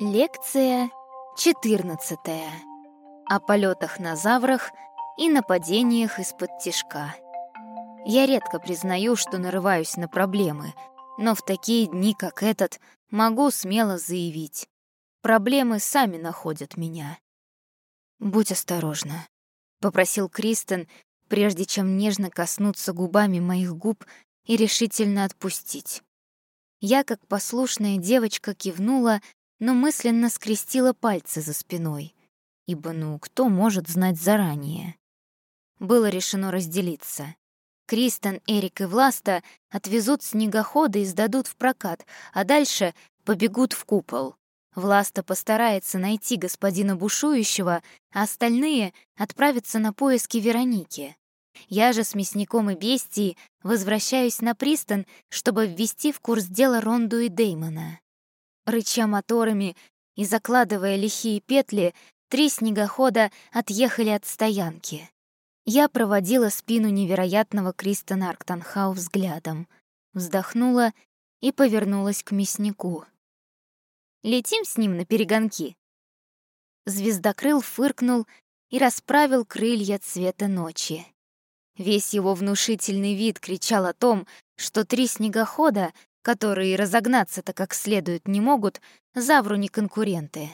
Лекция 14. О полетах на заврах и нападениях из-под тишка. Я редко признаю, что нарываюсь на проблемы, но в такие дни, как этот, могу смело заявить. Проблемы сами находят меня. «Будь осторожна», — попросил Кристен, прежде чем нежно коснуться губами моих губ и решительно отпустить. Я, как послушная девочка, кивнула но мысленно скрестила пальцы за спиной, ибо ну кто может знать заранее? Было решено разделиться. Кристен, Эрик и Власта отвезут снегоходы и сдадут в прокат, а дальше побегут в купол. Власта постарается найти господина бушующего, а остальные отправятся на поиски Вероники. Я же с мясником и бестией возвращаюсь на пристань, чтобы ввести в курс дела Ронду и Деймона. Рыча моторами и закладывая лихие петли, три снегохода отъехали от стоянки. Я проводила спину невероятного Кристона Арктанхау взглядом, вздохнула и повернулась к мяснику. «Летим с ним на перегонки?» Звездокрыл фыркнул и расправил крылья цвета ночи. Весь его внушительный вид кричал о том, что три снегохода которые разогнаться-то как следует не могут, Завру не конкуренты.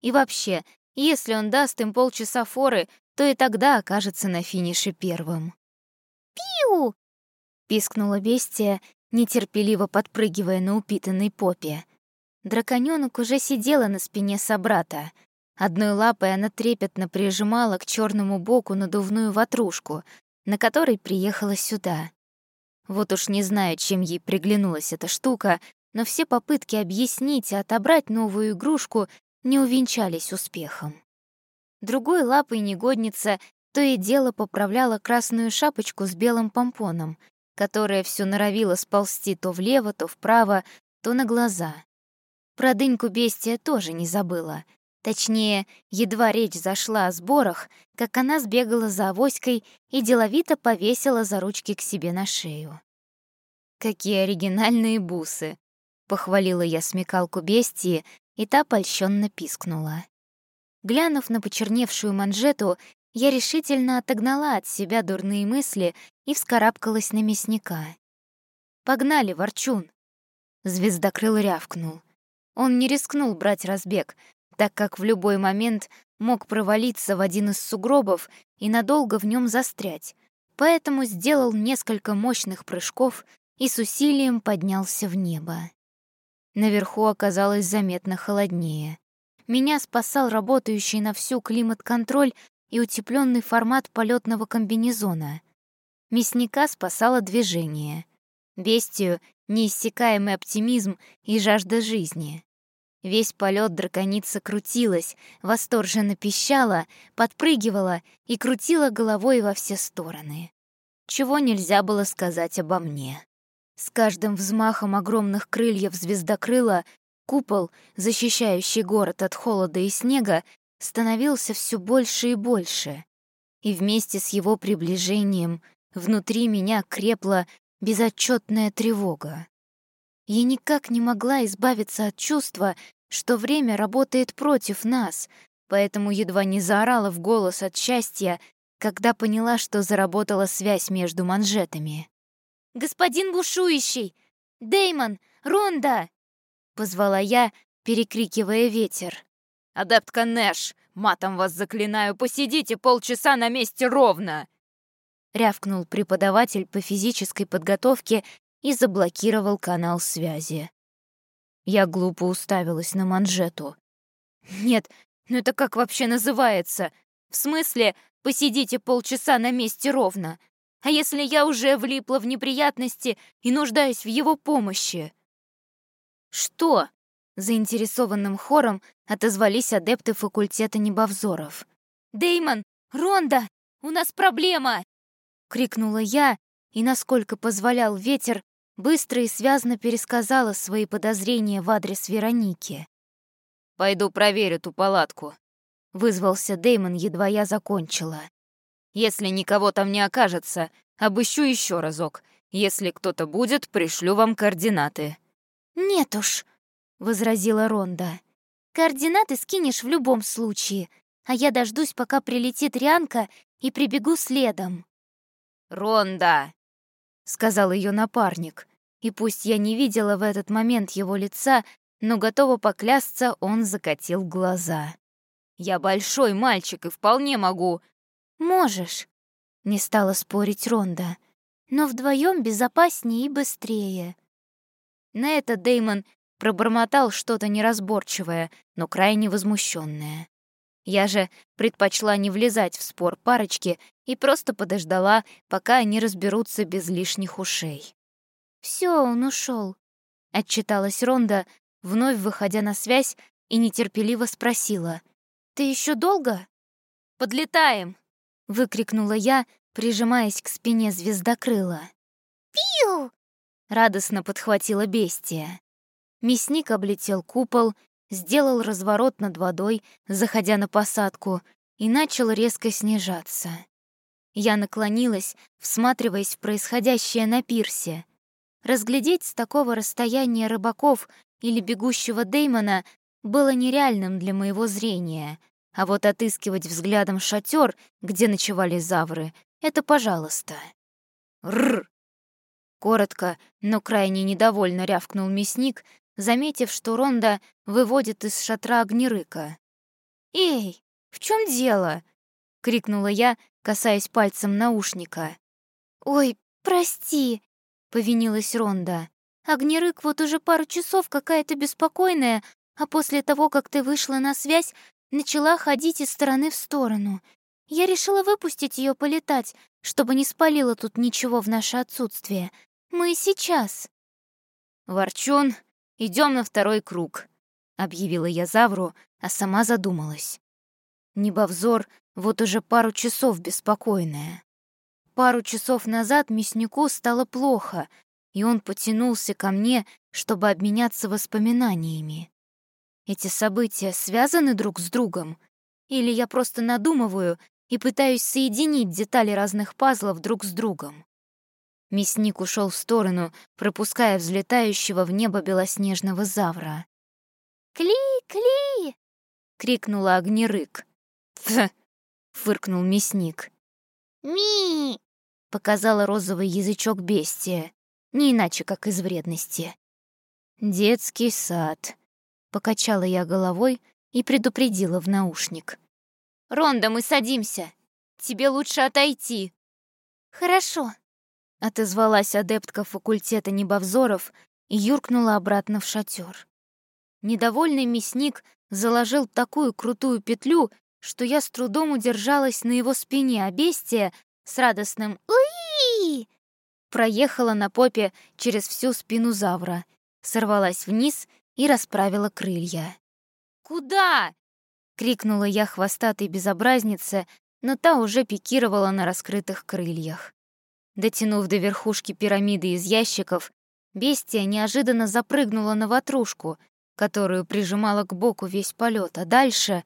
И вообще, если он даст им полчаса форы, то и тогда окажется на финише первым. «Пиу!» — пискнула бестия, нетерпеливо подпрыгивая на упитанной попе. Драконёнок уже сидела на спине собрата. Одной лапой она трепетно прижимала к черному боку надувную ватрушку, на которой приехала сюда. Вот уж не знаю, чем ей приглянулась эта штука, но все попытки объяснить и отобрать новую игрушку не увенчались успехом. Другой лапой негодница то и дело поправляла красную шапочку с белым помпоном, которая все норовила сползти то влево, то вправо, то на глаза. Про дыньку бестия тоже не забыла. Точнее, едва речь зашла о сборах, как она сбегала за авоськой и деловито повесила за ручки к себе на шею. «Какие оригинальные бусы!» — похвалила я смекалку бестии, и та польщённо пискнула. Глянув на почерневшую манжету, я решительно отогнала от себя дурные мысли и вскарабкалась на мясника. «Погнали, ворчун!» Звездокрыл рявкнул. Он не рискнул брать разбег, так как в любой момент мог провалиться в один из сугробов и надолго в нем застрять, поэтому сделал несколько мощных прыжков и с усилием поднялся в небо. Наверху оказалось заметно холоднее. Меня спасал работающий на всю климат-контроль и утепленный формат полетного комбинезона. Мясника спасало движение. Бестию — неиссякаемый оптимизм и жажда жизни. Весь полет драконица крутилась, восторженно пищала, подпрыгивала и крутила головой во все стороны. Чего нельзя было сказать обо мне. С каждым взмахом огромных крыльев звездокрыла купол, защищающий город от холода и снега, становился все больше и больше. И вместе с его приближением внутри меня крепла безотчетная тревога. Я никак не могла избавиться от чувства, что время работает против нас, поэтому едва не заорала в голос от счастья, когда поняла, что заработала связь между манжетами. «Господин бушующий! Деймон! Ронда!» — позвала я, перекрикивая ветер. «Адептка Нэш, матом вас заклинаю, посидите полчаса на месте ровно!» Рявкнул преподаватель по физической подготовке и заблокировал канал связи. Я глупо уставилась на манжету. «Нет, ну это как вообще называется? В смысле, посидите полчаса на месте ровно? А если я уже влипла в неприятности и нуждаюсь в его помощи?» «Что?» — заинтересованным хором отозвались адепты факультета небовзоров. «Деймон! Ронда! У нас проблема!» — крикнула я, и, насколько позволял ветер, быстро и связно пересказала свои подозрения в адрес Вероники. «Пойду проверю ту палатку», — вызвался Деймон, едва я закончила. «Если никого там не окажется, обыщу еще разок. Если кто-то будет, пришлю вам координаты». «Нет уж», — возразила Ронда. Координаты скинешь в любом случае, а я дождусь, пока прилетит Рианка, и прибегу следом». «Ронда!» — сказал ее напарник. И пусть я не видела в этот момент его лица, но готова поклясться, он закатил глаза. «Я большой мальчик и вполне могу...» «Можешь», — не стала спорить Ронда, «но вдвоем безопаснее и быстрее». На это Деймон пробормотал что-то неразборчивое, но крайне возмущенное. Я же предпочла не влезать в спор парочки и просто подождала, пока они разберутся без лишних ушей. Все, он ушел, отчиталась Ронда, вновь выходя на связь и нетерпеливо спросила. «Ты еще долго?» «Подлетаем!» — выкрикнула я, прижимаясь к спине звездокрыла. «Пиу!» — радостно подхватила бестия. Мясник облетел купол, сделал разворот над водой, заходя на посадку, и начал резко снижаться. Я наклонилась, всматриваясь в происходящее на пирсе. Разглядеть с такого расстояния рыбаков или бегущего Деймона было нереальным для моего зрения, а вот отыскивать взглядом шатер, где ночевали завры, это пожалуйста. Рр! Коротко, но крайне недовольно рявкнул мясник, заметив, что Ронда выводит из шатра огнерыка. «Эй, в чем дело?» — крикнула я, касаясь пальцем наушника. «Ой, прости», — повинилась Ронда. «Огнерык вот уже пару часов какая-то беспокойная, а после того, как ты вышла на связь, начала ходить из стороны в сторону. Я решила выпустить ее полетать, чтобы не спалила тут ничего в наше отсутствие. Мы сейчас». «Ворчун, идем на второй круг», — объявила я Завру, а сама задумалась. Небовзор вот уже пару часов беспокойная. Пару часов назад мяснику стало плохо, и он потянулся ко мне, чтобы обменяться воспоминаниями. Эти события связаны друг с другом? Или я просто надумываю и пытаюсь соединить детали разных пазлов друг с другом? Мясник ушел в сторону, пропуская взлетающего в небо белоснежного завра. «Кли-кли!» — крикнула огнерык. «Тх!» — фыркнул мясник. «Ми!» — показала розовый язычок бестия, не иначе, как из вредности. «Детский сад», — покачала я головой и предупредила в наушник. «Ронда, мы садимся. Тебе лучше отойти». «Хорошо», — отозвалась адептка факультета небовзоров и юркнула обратно в шатер. Недовольный мясник заложил такую крутую петлю, что я с трудом удержалась на его спине, а бестия с радостным «Уи!» проехала на попе через всю спину завра, сорвалась вниз и расправила крылья. «Куда?» — крикнула я хвостатой безобразнице, но та уже пикировала на раскрытых крыльях. Дотянув до верхушки пирамиды из ящиков, бестия неожиданно запрыгнула на ватрушку, которую прижимала к боку весь полет, а дальше...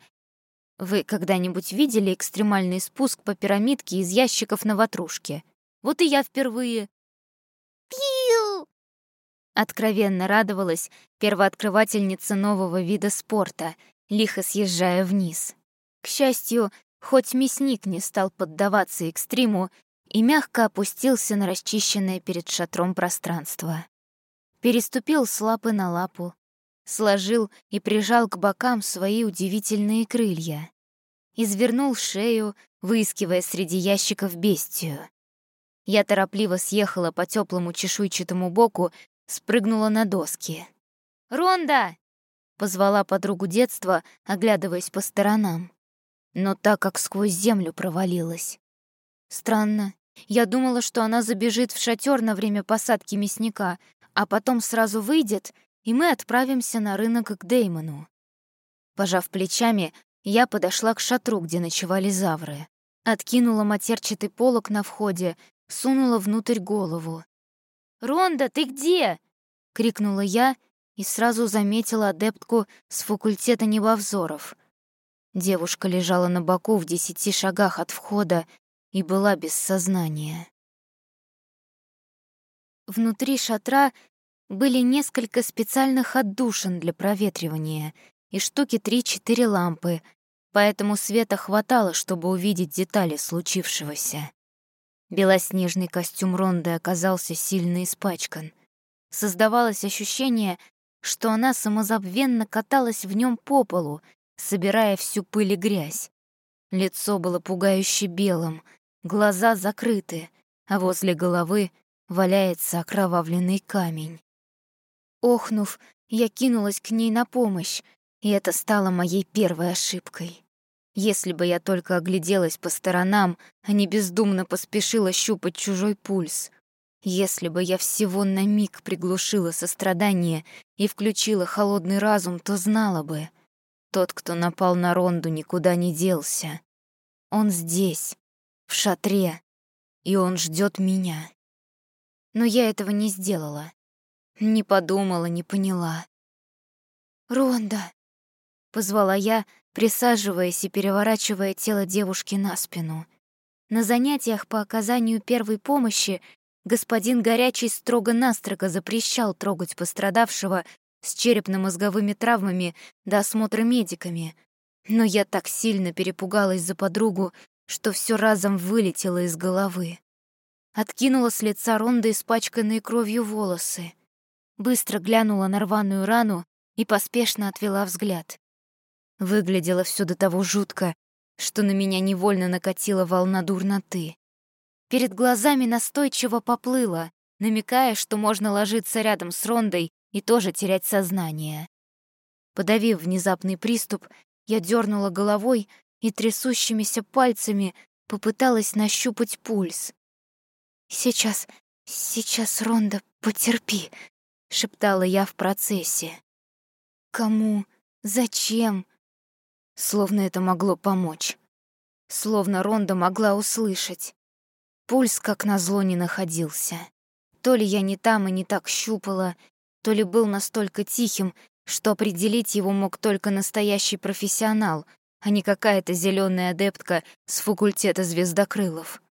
Вы когда-нибудь видели экстремальный спуск по пирамидке из ящиков на ватрушке? Вот и я впервые. «Пиу!» Откровенно радовалась первооткрывательница нового вида спорта, лихо съезжая вниз. К счастью, хоть мясник не стал поддаваться экстриму и мягко опустился на расчищенное перед шатром пространство. Переступил с лапы на лапу, сложил и прижал к бокам свои удивительные крылья. Извернул шею, выискивая среди ящиков бестию. Я торопливо съехала по теплому чешуйчатому боку, спрыгнула на доски. «Ронда!» — позвала подругу детства, оглядываясь по сторонам. Но так как сквозь землю провалилась. Странно, я думала, что она забежит в шатер на время посадки мясника, а потом сразу выйдет, и мы отправимся на рынок к Деймону. Пожав плечами, я подошла к шатру, где ночевали завры. Откинула матерчатый полог на входе, сунула внутрь голову. «Ронда, ты где?» — крикнула я и сразу заметила адептку с факультета небовзоров. Девушка лежала на боку в десяти шагах от входа и была без сознания. Внутри шатра были несколько специальных отдушин для проветривания, и штуки три-четыре лампы, поэтому света хватало, чтобы увидеть детали случившегося. Белоснежный костюм Ронды оказался сильно испачкан. Создавалось ощущение, что она самозабвенно каталась в нем по полу, собирая всю пыль и грязь. Лицо было пугающе белым, глаза закрыты, а возле головы валяется окровавленный камень. Охнув, я кинулась к ней на помощь, и это стало моей первой ошибкой. Если бы я только огляделась по сторонам, а не бездумно поспешила щупать чужой пульс. Если бы я всего на миг приглушила сострадание и включила холодный разум, то знала бы. Тот, кто напал на Ронду, никуда не делся. Он здесь, в шатре, и он ждет меня. Но я этого не сделала. Не подумала, не поняла. «Ронда!» — позвала я, присаживаясь и переворачивая тело девушки на спину. На занятиях по оказанию первой помощи господин Горячий строго-настрого запрещал трогать пострадавшего с черепно-мозговыми травмами до осмотра медиками. Но я так сильно перепугалась за подругу, что все разом вылетело из головы. Откинула с лица Ронда испачканные кровью волосы. Быстро глянула на рваную рану и поспешно отвела взгляд. Выглядело все до того жутко, что на меня невольно накатила волна дурноты. Перед глазами настойчиво поплыло, намекая, что можно ложиться рядом с Рондой и тоже терять сознание. Подавив внезапный приступ, я дернула головой и трясущимися пальцами попыталась нащупать пульс. «Сейчас, сейчас, Ронда, потерпи», — шептала я в процессе. «Кому? Зачем? Словно это могло помочь. Словно Ронда могла услышать. Пульс, как назло, не находился. То ли я не там и не так щупала, то ли был настолько тихим, что определить его мог только настоящий профессионал, а не какая-то зеленая адептка с факультета звездокрылов.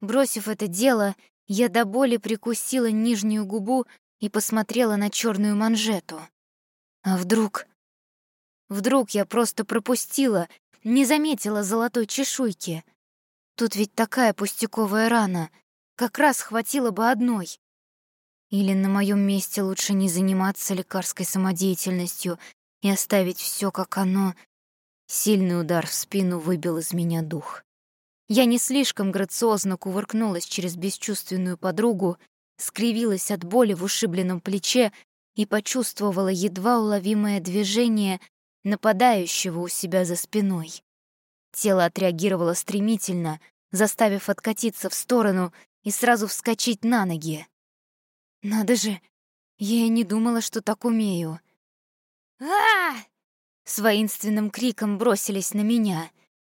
Бросив это дело, я до боли прикусила нижнюю губу и посмотрела на черную манжету. А вдруг Вдруг я просто пропустила, не заметила золотой чешуйки. Тут ведь такая пустяковая рана, как раз хватило бы одной. Или на моем месте лучше не заниматься лекарской самодеятельностью и оставить все как оно. Сильный удар в спину выбил из меня дух. Я не слишком грациозно кувыркнулась через бесчувственную подругу, скривилась от боли в ушибленном плече и почувствовала едва уловимое движение нападающего у себя за спиной. Тело отреагировало стремительно, заставив откатиться в сторону и сразу вскочить на ноги. Надо же, я и не думала, что так умею. а С воинственным криком бросились на меня.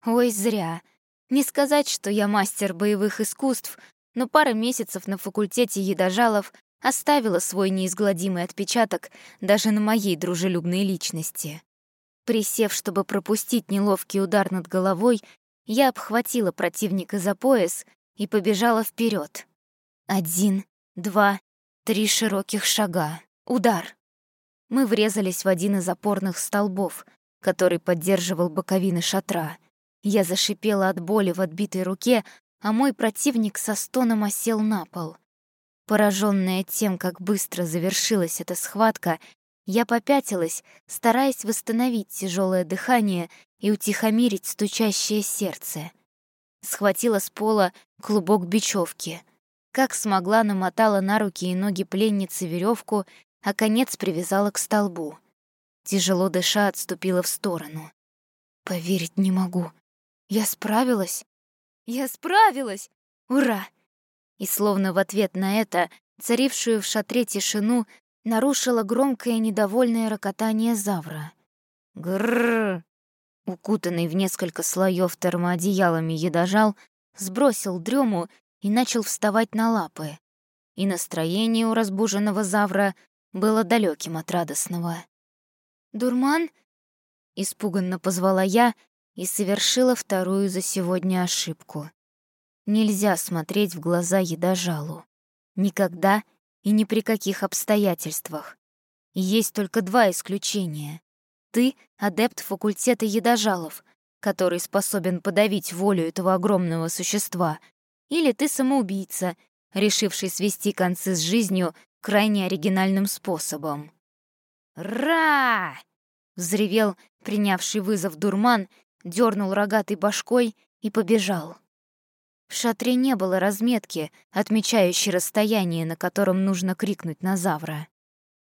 Ой, зря. Не сказать, что я мастер боевых искусств, но пара месяцев на факультете едожалов оставила свой неизгладимый отпечаток даже на моей дружелюбной личности. Присев, чтобы пропустить неловкий удар над головой, я обхватила противника за пояс и побежала вперед. Один, два, три широких шага. Удар. Мы врезались в один из опорных столбов, который поддерживал боковины шатра. Я зашипела от боли в отбитой руке, а мой противник со стоном осел на пол. Пораженная тем, как быстро завершилась эта схватка, я попятилась, стараясь восстановить тяжелое дыхание и утихомирить стучащее сердце. Схватила с пола клубок бечевки. Как смогла, намотала на руки и ноги пленницы веревку, а конец привязала к столбу. Тяжело дыша, отступила в сторону. Поверить не могу. Я справилась? Я справилась! Ура! И словно в ответ на это, царившую в шатре тишину, нарушило громкое недовольное рокотание Завра. Грррр! Укутанный в несколько слоев термоодеялами едожал сбросил дрему и начал вставать на лапы. И настроение у разбуженного Завра было далеким от радостного. «Дурман?» — испуганно позвала я и совершила вторую за сегодня ошибку. Нельзя смотреть в глаза едожалу. Никогда и ни при каких обстоятельствах. есть только два исключения. Ты — адепт факультета едожалов, который способен подавить волю этого огромного существа, или ты самоубийца, решивший свести концы с жизнью крайне оригинальным способом. «Ра!» — взревел принявший вызов дурман, дернул рогатой башкой и побежал. В шатре не было разметки, отмечающей расстояние, на котором нужно крикнуть на Завра.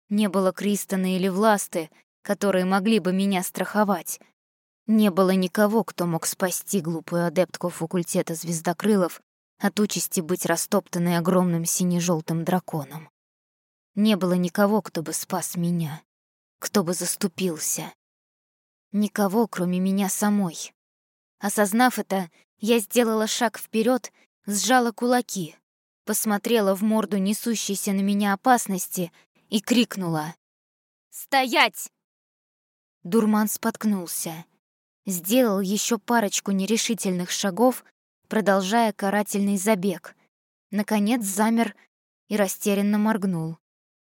Не было Кристона или Власты, которые могли бы меня страховать. Не было никого, кто мог спасти глупую адептку факультета звездокрылов от участи быть растоптанной огромным сине-желтым драконом. Не было никого, кто бы спас меня, кто бы заступился. Никого, кроме меня самой. Осознав это, я сделала шаг вперед, сжала кулаки, посмотрела в морду несущейся на меня опасности и крикнула «Стоять!». Дурман споткнулся, сделал еще парочку нерешительных шагов, продолжая карательный забег. Наконец замер и растерянно моргнул.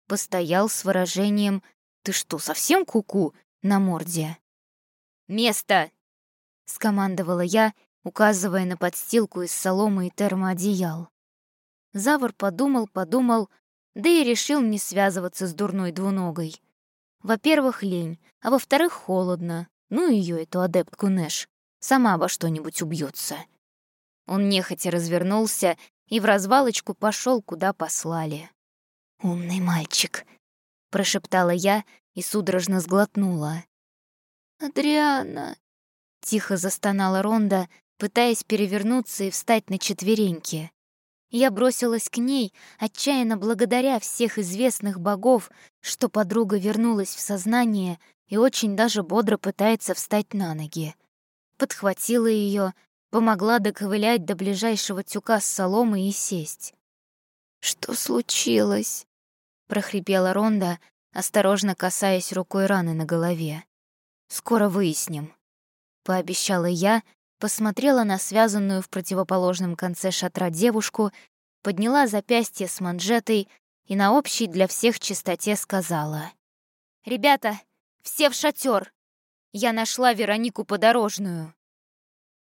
Постоял с выражением «Ты что, совсем куку?» -ку? на морде. «Место!» — скомандовала я указывая на подстилку из соломы и термоодеял. Завр подумал, подумал, да и решил не связываться с дурной двуногой. Во-первых, лень, а во-вторых, холодно. Ну ее, эту адептку Нэш. Сама обо что-нибудь убьется. Он нехотя развернулся и в развалочку пошел, куда послали. «Умный мальчик», — прошептала я и судорожно сглотнула. «Адриана», — тихо застонала Ронда, пытаясь перевернуться и встать на четвереньки. Я бросилась к ней, отчаянно благодаря всех известных богов, что подруга вернулась в сознание и очень даже бодро пытается встать на ноги. Подхватила ее, помогла доковылять до ближайшего тюка с соломой и сесть. «Что случилось?» — прохрипела Ронда, осторожно касаясь рукой раны на голове. «Скоро выясним», — пообещала я, посмотрела на связанную в противоположном конце шатра девушку, подняла запястье с манжетой и на общей для всех чистоте сказала. «Ребята, все в шатер! Я нашла Веронику Подорожную!»